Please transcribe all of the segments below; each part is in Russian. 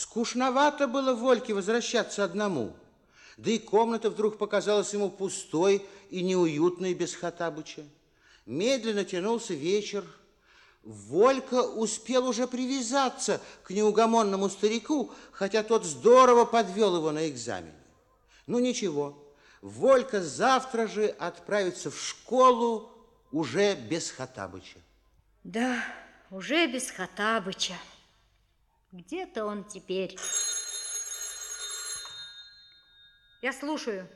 Скучновато было Вольке возвращаться одному. Да и комната вдруг показалась ему пустой и неуютной без Хатабыча. Медленно тянулся вечер. Волька успел уже привязаться к неугомонному старику, хотя тот здорово подвел его на экзамене. Ну ничего, Волька завтра же отправится в школу уже без Хатабыча. Да, уже без Хатабыча. Где-то он теперь. Я слушаю.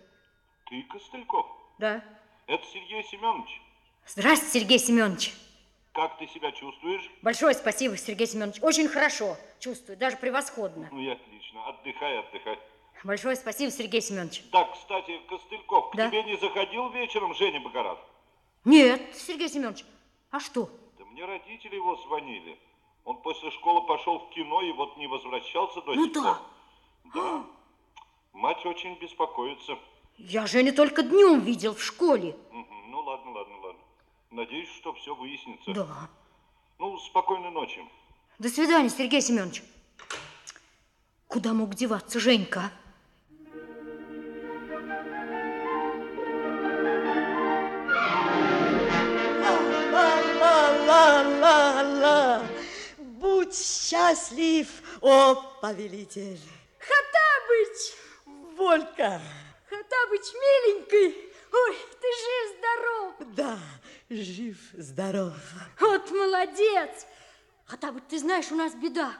Ты Костыльков? Да. Это Сергей Семенович. Здравствуйте, Сергей Семенович. Как ты себя чувствуешь? Большое спасибо, Сергей Семенович. Очень хорошо чувствую, даже превосходно. Ну и отлично. Отдыхай, отдыхай. Большое спасибо, Сергей Семенович. Так, кстати, Костыльков, к Да? тебе не заходил вечером Женя Богорат? Нет, Сергей Семенович. А что? Да мне родители его звонили. Он после школы пошел в кино и вот не возвращался до Ну сих да. пор. Да. Мать очень беспокоится. Я Женю только днем видел в школе. Мгм. Ну ладно, ладно, ладно. Надеюсь, что все выяснится. Да. Ну, спокойной ночи. До свидания, Сергей Семенович. Куда мог деваться Женька? Ла-ла-ла-ла-ла. Будь счастлив, о повелитель. Хатабыч! Волька, Хатабыч, миленький! Ой, ты жив-здоров! да, жив-здоров. Вот молодец! Хатабыч, ты знаешь, у нас беда.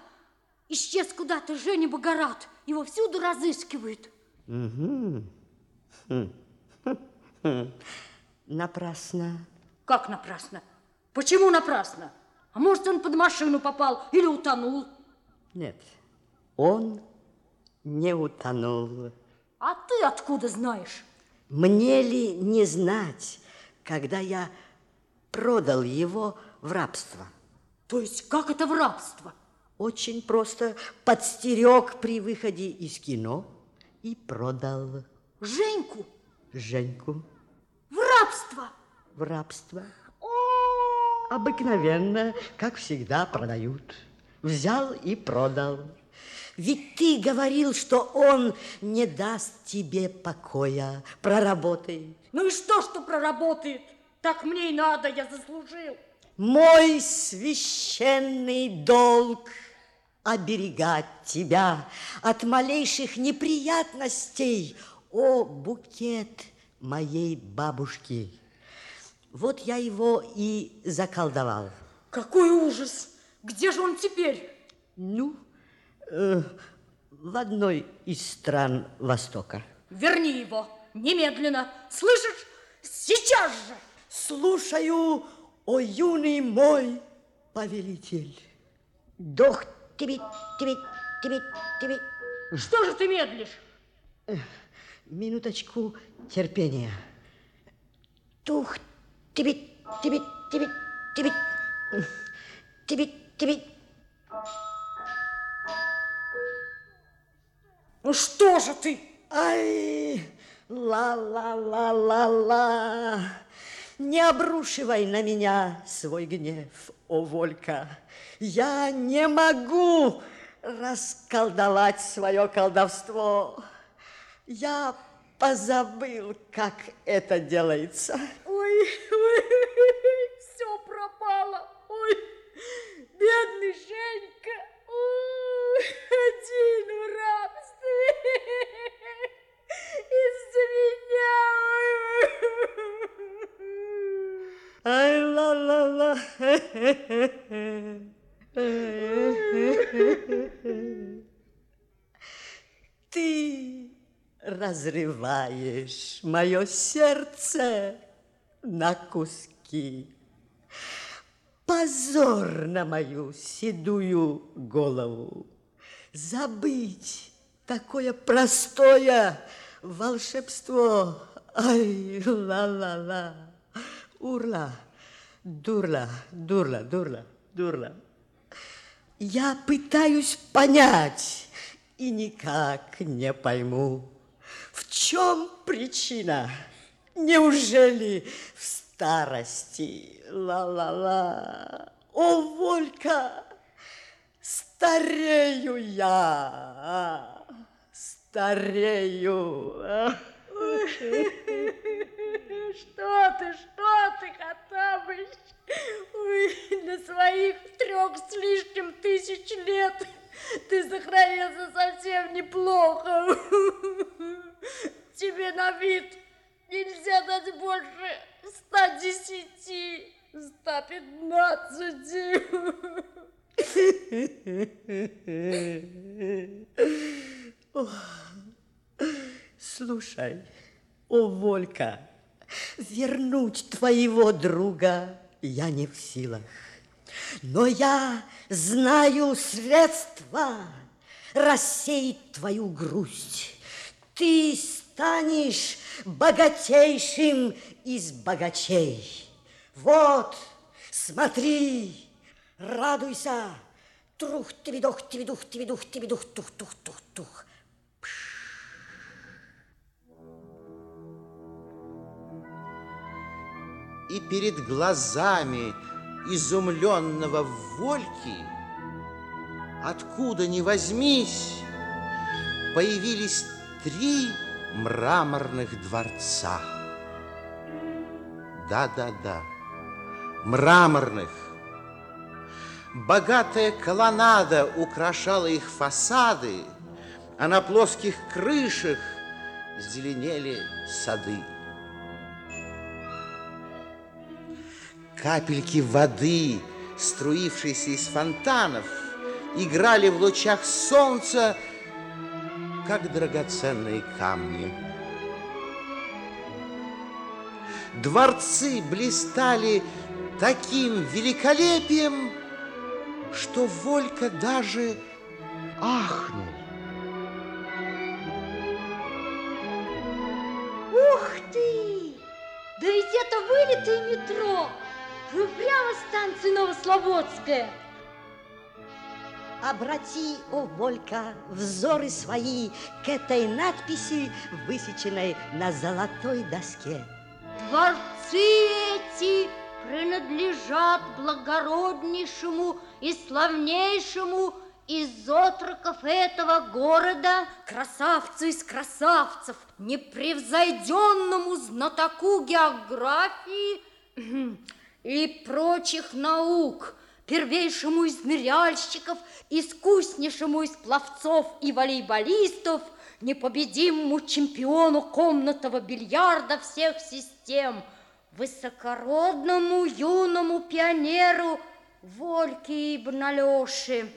Исчез куда-то Женя Богорат. Его всюду разыскивают. Напрасно. Как напрасно? Почему напрасно? А может, он под машину попал или утонул? Нет, он не утонул. А ты откуда знаешь? Мне ли не знать, когда я продал его в рабство? То есть, как это в рабство? Очень просто подстерег при выходе из кино и продал Женьку Женьку в рабство? в рабство. Обыкновенно, как всегда, продают. Взял и продал. Ведь ты говорил, что он не даст тебе покоя, проработает. Ну и что, что проработает? Так мне и надо, я заслужил. Мой священный долг оберегать тебя от малейших неприятностей, о букет моей бабушки. Вот я его и заколдовал. Какой ужас! Где же он теперь? Ну, э, в одной из стран Востока. Верни его немедленно. Слышишь? Сейчас же! Слушаю, о юный мой повелитель. Дох тебе, тебе, тебе, тебе. Что же ты медлишь? Минуточку терпения. Тух тебе, тебе, тебе, тебе, тебе, тебе. Ну что же ты? Ай, ла-ла-ла-ла-ла. Не обрушивай на меня свой гнев, о Волька. Я не могу расколдовать свое колдовство. Я позабыл, как это делается. Ой, ой, все пропало. Ой, бедный Женька. Ой, один в рабстве. Из-за меня. Ой. Ай, ла-ла-ла. Ты разрываешь мое сердце на куски. Позор на мою седую голову. Забыть такое простое волшебство. Ай, ла-ла-ла. Урла, дурла, дурла, дурла, дурла. Я пытаюсь понять и никак не пойму, в чем причина. Неужели в старости? Ла-ла-ла. О, Волька, старею я старею. Что ты, что ты, Хаттабыч? Ой, для своих трех с лишним тысяч лет ты сохранился совсем неплохо. Тебе на вид нельзя дать больше ста десяти, ста пятнадцати. Слушай, о, Волька, вернуть твоего друга я не в силах. Но я знаю средства рассеять твою грусть. Ты станешь богатейшим из богачей. Вот, смотри, радуйся. Трух, тивидух, тивидух, тивидух, тивидух, тух, тух, тух, тух. И перед глазами изумленного Вольки, откуда ни возьмись, появились три мраморных дворца. Да-да-да, мраморных. Богатая колоннада украшала их фасады, а на плоских крышах зеленели сады. Капельки воды, струившиеся из фонтанов, играли в лучах солнца, как драгоценные камни. Дворцы блистали таким великолепием, что Волька даже ахнул. Ух ты! Да ведь это вылитое метро! Прямо станция Новослободская. Обрати, о, Волька, взоры свои к этой надписи, высеченной на золотой доске. Дворцы эти принадлежат благороднейшему и славнейшему из отроков этого города, красавцу из красавцев, непревзойденному знатоку географии и прочих наук, первейшему из ныряльщиков, искуснейшему из пловцов и волейболистов, непобедимому чемпиону комнатного бильярда всех систем, высокородному юному пионеру Вольке Ибн Алёши.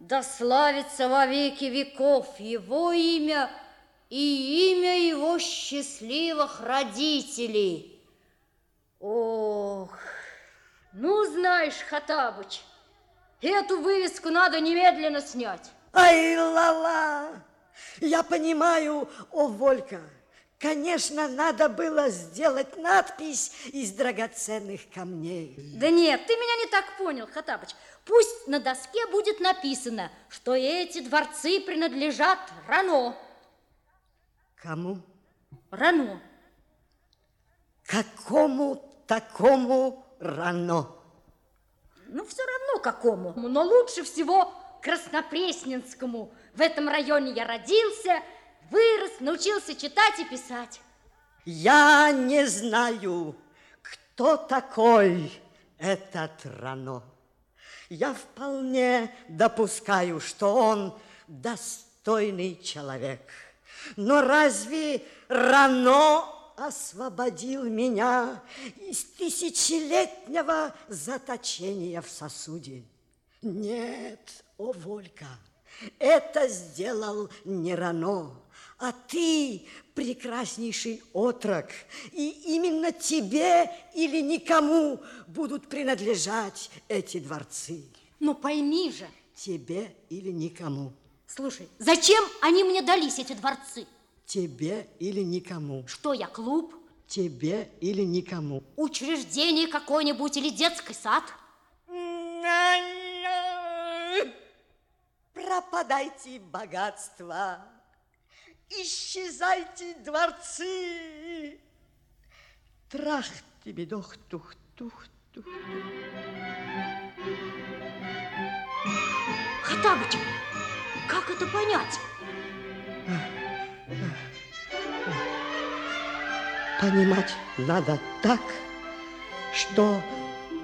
Да славится во веки веков его имя и имя его счастливых родителей. Ох, ну знаешь, Хатабыч, эту вывеску надо немедленно снять. Ай, ла-ла! Я понимаю, о, Волька, конечно, надо было сделать надпись из драгоценных камней. Да нет, ты меня не так понял, Хатабыч. Пусть на доске будет написано, что эти дворцы принадлежат Рано. Кому? Рано. Какому такому рано? Ну, все равно какому. Но лучше всего Краснопресненскому. В этом районе я родился, вырос, научился читать и писать. Я не знаю, кто такой этот Рано. Я вполне допускаю, что он достойный человек. Но разве Рано освободил меня из тысячелетнего заточения в сосуде? Нет, о, Волька, это сделал не Рано, а ты, прекраснейший отрок, и именно тебе или никому будут принадлежать эти дворцы. Но пойми же, Тебе или никому. слушай, зачем они мне дались, эти дворцы? Тебе или никому. Что я, клуб? Тебе или никому. Учреждение какое-нибудь или детский сад? Пропадайте богатства, исчезайте дворцы. Трах тебе дох тух тух тух. Хатабыч, это понять? Понимать надо так, что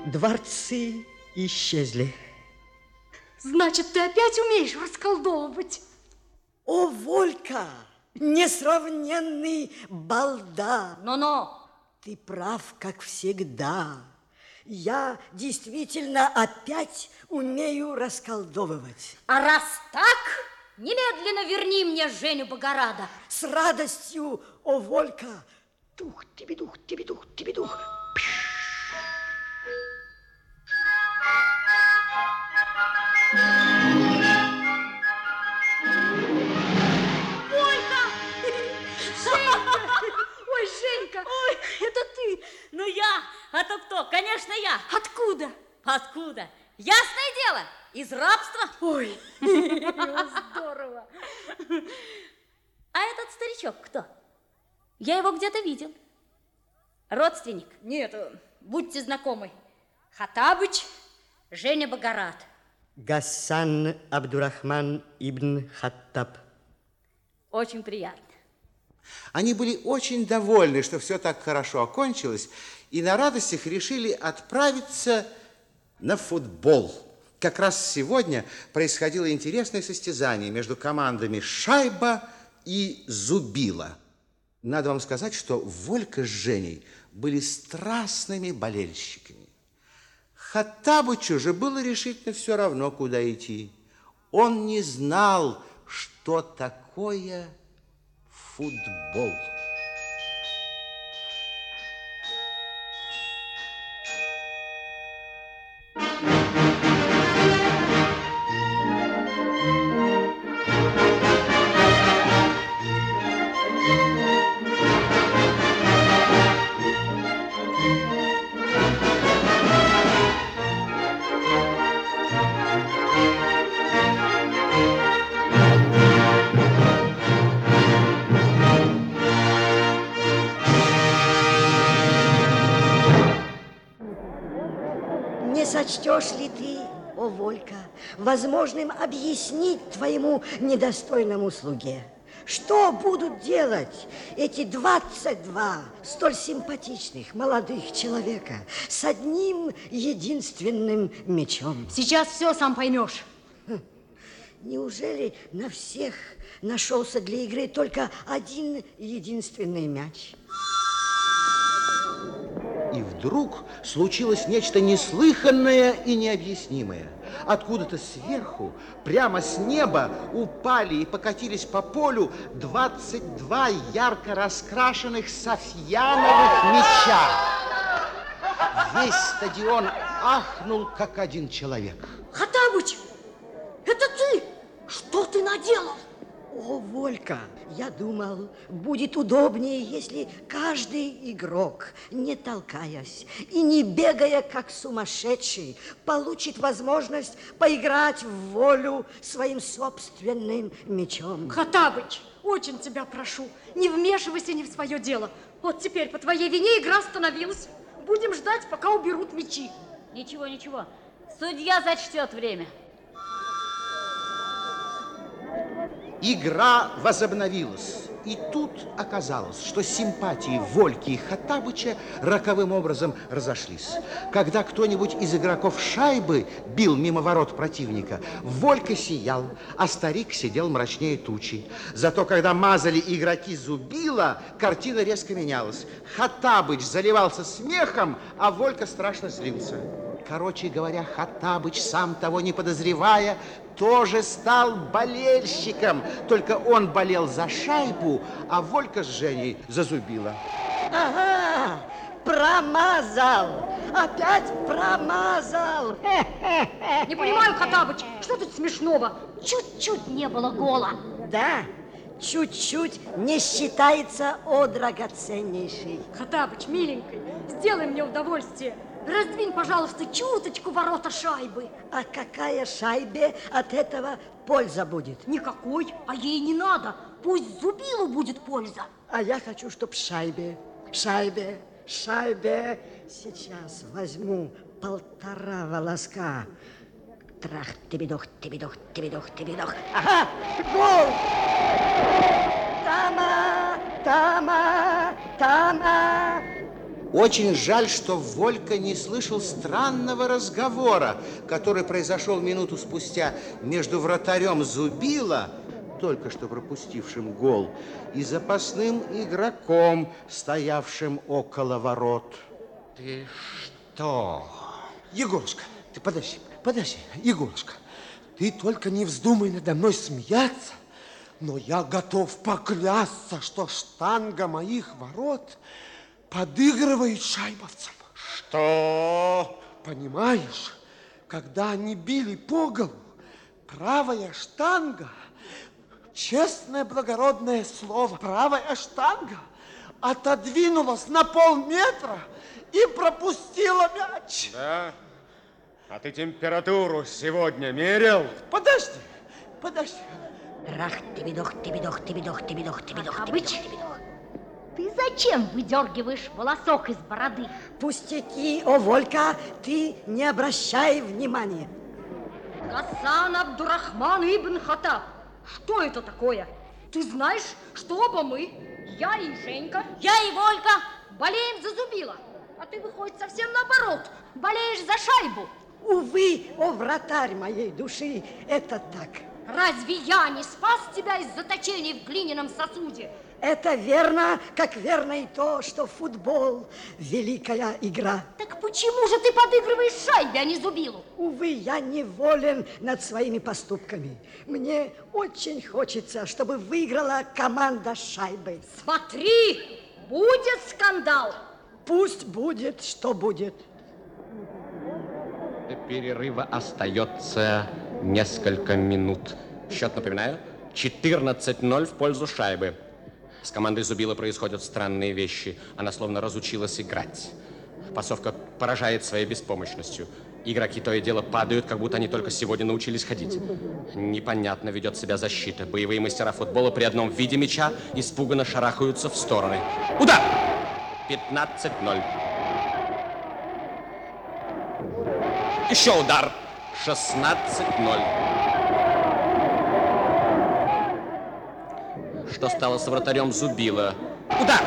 дворцы исчезли. Значит, ты опять умеешь расколдовывать? О, Волька, несравненный балда! Но-но, Ты прав, как всегда. Я действительно опять умею расколдовывать. а раз так, немедленно верни мне Женю Богорада. С радостью, о, Волька! Тух, тебе дух, тебе дух, тебе дух. Ольга! Женька! Ой, Женька! Ой, это ты! Ну я, а то кто? Конечно я. Откуда? Откуда? Ясное дело, из рабства. Ой, здорово! А этот старичок кто? Я его где-то видел. Родственник? Нет, э, будьте знакомы. Хатабыч, Женя Богорат. Гасан Абдурахман ибн Хаттаб. Очень приятно. Они были очень довольны, что все так хорошо окончилось, и на радостях решили отправиться на футбол. Как раз сегодня происходило интересное состязание между командами «Шайба» и «Зубила». Надо вам сказать, что Волька с Женей были страстными болельщиками. Хаттабычу же было решительно все равно, куда идти. Он не знал, что такое футбол. Сочтешь ли ты, о Волька, возможным объяснить твоему недостойному слуге, что будут делать эти 22 столь симпатичных молодых человека с одним единственным мечом? Сейчас все сам поймешь. Неужели на всех нашелся для игры только один единственный мяч? И вдруг случилось нечто неслыханное и необъяснимое. Откуда-то сверху, прямо с неба, упали и покатились по полю 22 ярко раскрашенных софьяновых мяча. Весь стадион ахнул, как один человек. Хатабыч, это ты? Что ты наделал? О, Волька, я думал, будет удобнее, если каждый игрок, не толкаясь и не бегая, как сумасшедший, получит возможность поиграть в волю своим собственным мечом. Хатабыч, очень тебя прошу, не вмешивайся не в свое дело. Вот теперь по твоей вине игра остановилась. Будем ждать, пока уберут мячи. Ничего, ничего. Судья зачтет время. Игра возобновилась. И тут оказалось, что симпатии Вольки и Хаттабыча роковым образом разошлись. Когда кто-нибудь из игроков шайбы бил мимо ворот противника, Волька сиял, а старик сидел мрачнее тучи. Зато когда мазали игроки зубила, картина резко менялась. Хаттабыч заливался смехом, а Волька страшно злился. Короче говоря, Хаттабыч, сам того не подозревая, тоже стал болельщиком. Только он болел за шайбу, а Волька с Женей за зубила. Ага, промазал, опять промазал. Не понимаю, Хатабыч, что тут смешного? Чуть-чуть не было гола. Да, чуть-чуть не считается о драгоценнейший. Хатабыч, миленький, сделай мне удовольствие. Раздвинь, пожалуйста, чуточку ворота шайбы. А какая шайбе от этого польза будет? Никакой, а ей не надо. Пусть зубилу будет польза. А я хочу, чтоб шайбе, шайбе, шайбе. Сейчас возьму полтора волоска Трах, тебедох, тебедох, тебедох, тебедох. Ага, гол! Тама, тама, тама. Очень жаль, что Волька не слышал странного разговора, который произошел минуту спустя между вратарем Зубила, только что пропустившим гол, и запасным игроком, стоявшим около ворот. Ты что? Егорушка, ты подожди, подожди, Егорушка. Ты только не вздумай надо мной смеяться, но я готов поклясться, что штанга моих ворот подыгрывает шайбовцам. Что? Понимаешь, когда они били по голу, правая штанга, честное благородное слово, правая штанга отодвинулась на полметра и пропустила мяч. Да? А ты температуру сегодня мерил? Подожди, подожди. Трах, тебедох, тебедох, тебедох, тебедох, тебедох, Хоттабыч, тебедох, тебедох. ты зачем выдергиваешь волосок из бороды? Пустяки, о, Волька, ты не обращай внимания. Гасан Абдурахман Ибн Хатаб. Что это такое? Ты знаешь, что оба мы, я и Женька, я и Волька, болеем за Зубила. А ты, выходит, совсем наоборот, болеешь за шайбу. Увы, о, вратарь моей души, это так. Разве я не спас тебя из заточения в глиняном сосуде? Это верно, как верно и то, что футбол – великая игра. Так почему же ты подыгрываешь шайбе, а не Зубилу? Увы, я неволен над своими поступками. Мне очень хочется, чтобы выиграла команда шайбы. Смотри, будет скандал. Пусть будет, что будет. До перерыва остается несколько минут. Счет, напоминаю, 14-0 в пользу шайбы. С командой Зубила происходят странные вещи. Она словно разучилась играть. Пасовка поражает своей беспомощностью. Игроки то и дело падают, как будто они только сегодня научились ходить. Непонятно ведет себя защита. Боевые мастера футбола при одном виде мяча испуганно шарахаются в стороны. Удар! 15-0. Еще удар. 16-0. Что стало с вратарем Зубила? Удар!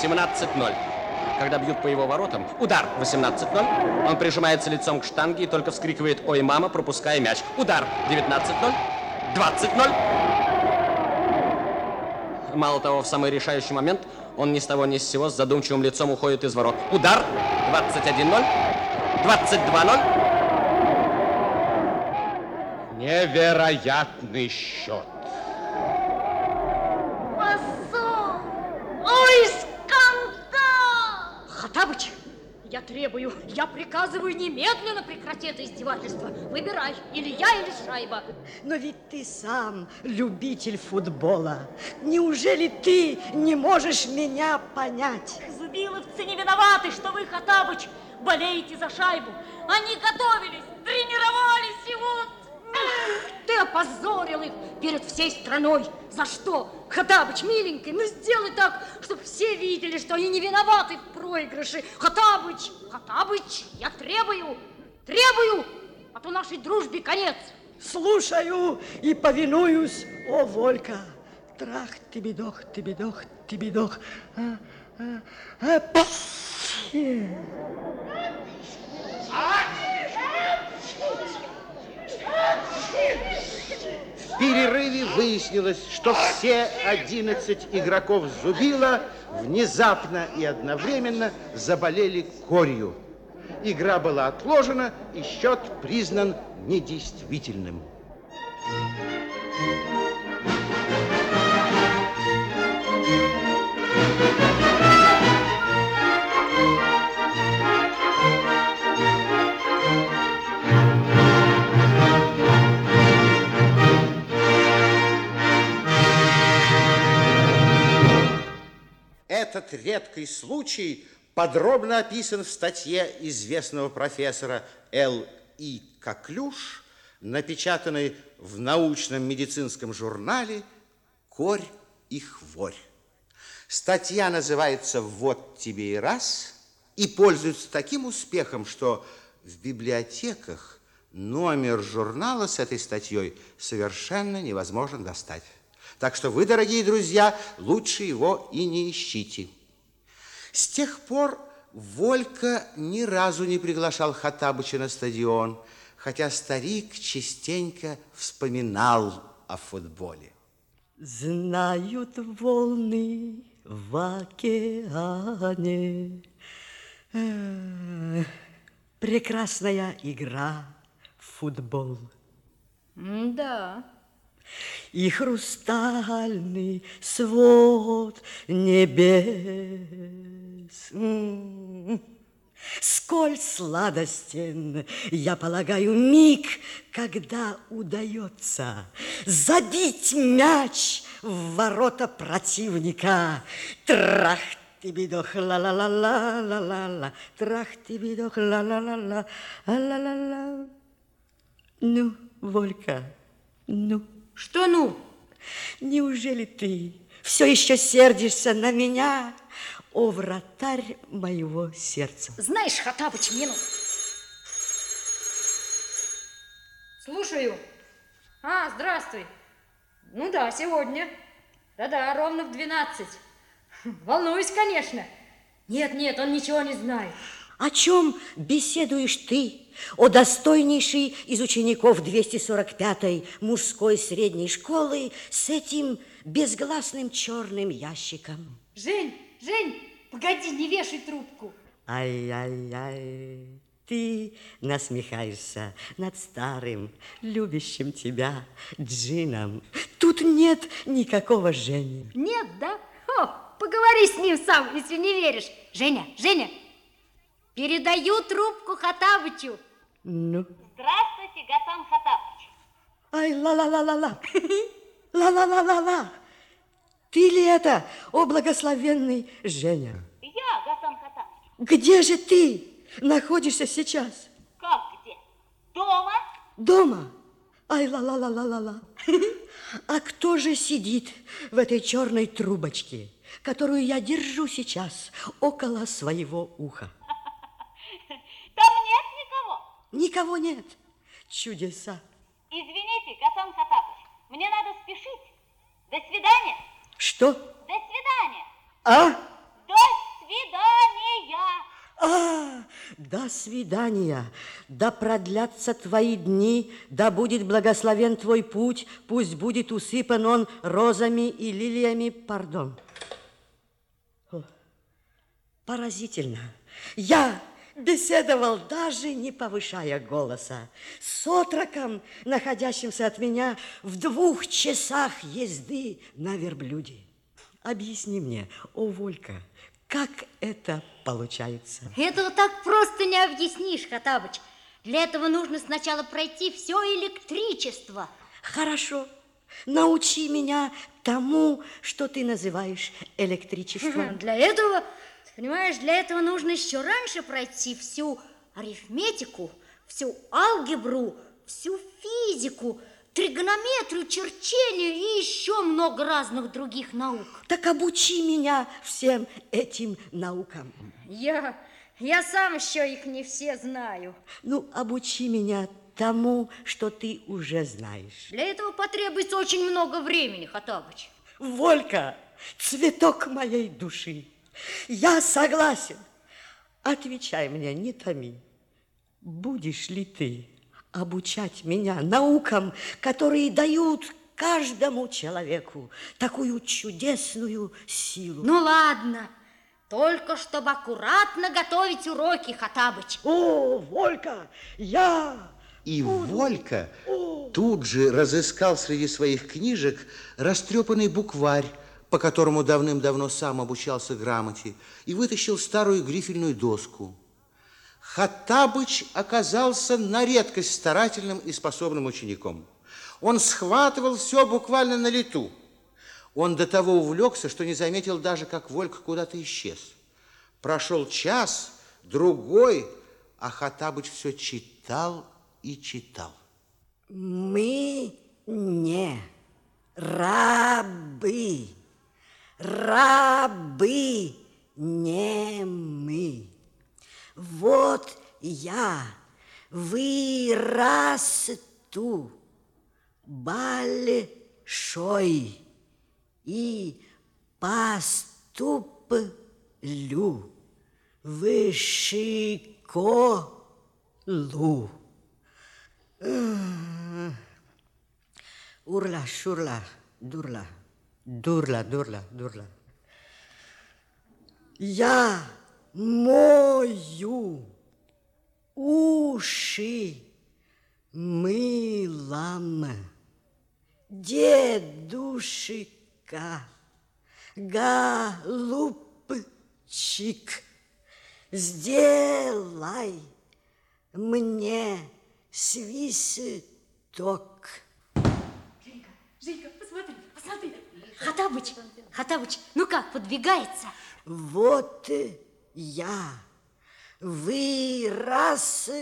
17-0. Когда бьют по его воротам, удар 18-0. Он прижимается лицом к штанге и только вскрикивает «Ой, мама!», пропуская мяч. Удар 19-0. 20-0. Мало того, в самый решающий момент он ни с того ни с сего с задумчивым лицом уходит из ворот. Удар 21-0. 22-0. Невероятный счет. Позор! Ой, Хатабыч, я требую, я приказываю немедленно прекратить это издевательство. Выбирай, или я, или шайба. Но ведь ты сам любитель футбола. Неужели ты не можешь меня понять? Зубиловцы не виноваты, что вы, Хатабыч, болеете за шайбу. Они готовились, тренировались, опозорил их перед всей страной. За что? Хатабыч, миленький, ну сделай так, чтобы все видели, что они не виноваты в проигрыше. Хатабыч, Хатабыч, я требую, требую, а то нашей дружбе конец. Слушаю и повинуюсь, о, Волька. Трах, тебедох, тебедох, тебедох. А, а, а, пф. В перерыве выяснилось, что все 11 игроков Зубила внезапно и одновременно заболели корью. Игра была отложена, и счет признан недействительным. Этот редкий случай подробно описан в статье известного профессора Л. И. Коклюш, напечатанной в научном медицинском журнале «Корь и хворь». Статья называется «Вот тебе и раз» и пользуется таким успехом, что в библиотеках номер журнала с этой статьей совершенно невозможно достать. Так что вы, дорогие друзья, лучше его и не ищите. С тех пор Волька ни разу не приглашал Хаттабыча на стадион, хотя старик частенько вспоминал о футболе. Знают волны в океане. Прекрасная игра в футбол. Да. И хрустальный свод небес. Сколь сладостен, я полагаю, миг, когда удается забить мяч в ворота противника. Трах ты бидох ла ла ла ла ла ла ла трах ты бидох ла ла ла ла ла ла ла Ну, Волька, ну. Что ну? Неужели ты все еще сердишься на меня, о вратарь моего сердца? Знаешь, Хатабыч, мне... ну- Слушаю. А, здравствуй. Ну да, сегодня. Да-да, ровно в 12. Волнуюсь, конечно. Нет, нет, он ничего не знает. О чем беседуешь ты, о достойнейший из учеников 245-й мужской средней школы с этим безгласным черным ящиком? Жень, Жень, погоди, не вешай трубку. Ай-яй-яй, ты насмехаешься над старым, любящим тебя Джином. Тут нет никакого Жени. Нет, да? О, поговори с ним сам, если не веришь. Женя, Женя, передаю трубку Хатабычу. Ну, Здравствуйте, Гасан Хатабыч. ай, ла-ла-ла-ла-ла, ла-ла-ла-ла-ла. Ты ли это, о благословенный Женя? Я, Гасан Хатабыч. Где же ты находишься сейчас? Как где? Дома? Дома? Ай, ла-ла-ла-ла-ла-ла. А кто же сидит в этой черной трубочке, которую я держу сейчас около своего уха? Никого. Нет. Чудеса. Извините, Гасан Хатабыч, мне надо спешить. До свидания. Что? До свидания. А? До свидания. А, до свидания. Да продлятся твои дни, да будет благословен твой путь, пусть будет усыпан он розами и лилиями, пардон. О, поразительно. Я беседовал, даже не повышая голоса, с отроком, находящимся от меня в двух часах езды на верблюде. Объясни мне, о, Волька, как это получается? Этого так просто не объяснишь, Хатабыч. Для этого нужно сначала пройти все электричество. Хорошо. Научи меня тому, что ты называешь электричеством. Для этого, понимаешь, для этого нужно еще раньше пройти всю арифметику, всю алгебру, всю физику, тригонометрию, черчение и еще много разных других наук. Так обучи меня всем этим наукам. Я, я сам еще их не все знаю. Ну, обучи меня тому, что ты уже знаешь. Для этого потребуется очень много времени, Хатабыч. Волька, цветок моей души, я согласен. Отвечай мне, не томи. Будешь ли ты обучать меня наукам, которые дают каждому человеку такую чудесную силу? Ну ладно, только чтобы аккуратно готовить уроки, Хатабыч. О, Волька, я... И Волька тут же разыскал среди своих книжек растрепанный букварь, по которому давным-давно сам обучался грамоте, и вытащил старую грифельную доску. Хаттабыч оказался на редкость старательным и способным учеником. Он схватывал все буквально на лету. Он до того увлекся, что не заметил даже, как Волька куда-то исчез. Прошел час, другой, а Хаттабыч все читал и читал. Мы не рабы, рабы не мы. Вот я вырасту большой и поступлю в школу. Урла, шурла, дурла, дурла, дурла, дурла. Я мою уши мылом. Дедушка, голубчик, сделай мне свисток. Женька, посмотри, посмотри. Хатабыч, Хатабыч, ну как, подвигается? Вот я вырасту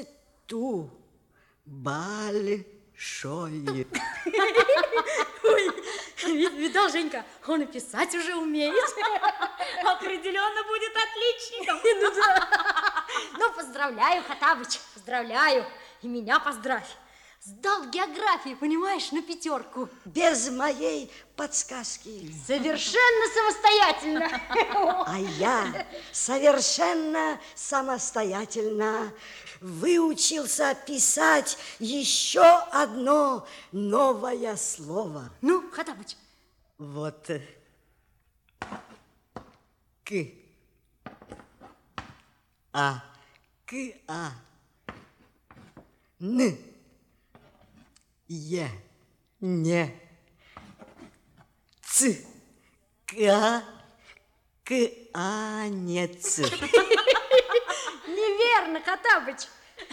большой. Ой, ви- видал, Женька, он и писать уже умеет. Определенно будет отличником. Ну да. Ну, поздравляю, Хатабыч, поздравляю. И меня поздравь. Сдал географию, понимаешь, на пятерку. Без моей подсказки. Совершенно самостоятельно. А я совершенно самостоятельно выучился писать еще одно новое слово. Ну, Хатабыч, Вот. э, К. А. К. А. Н. Е. Не. Ц. К. К. Анец. неверно, Хатабыч.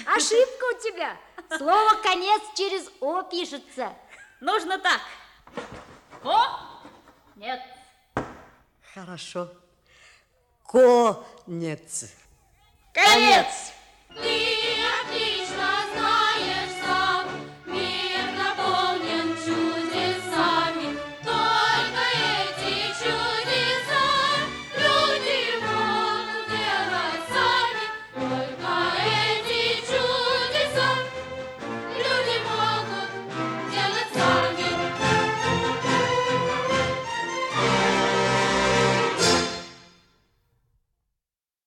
Ошибка у тебя. Слово «конец» через «о» пишется. Нужно так. О, нет. Хорошо. Конец. Конец.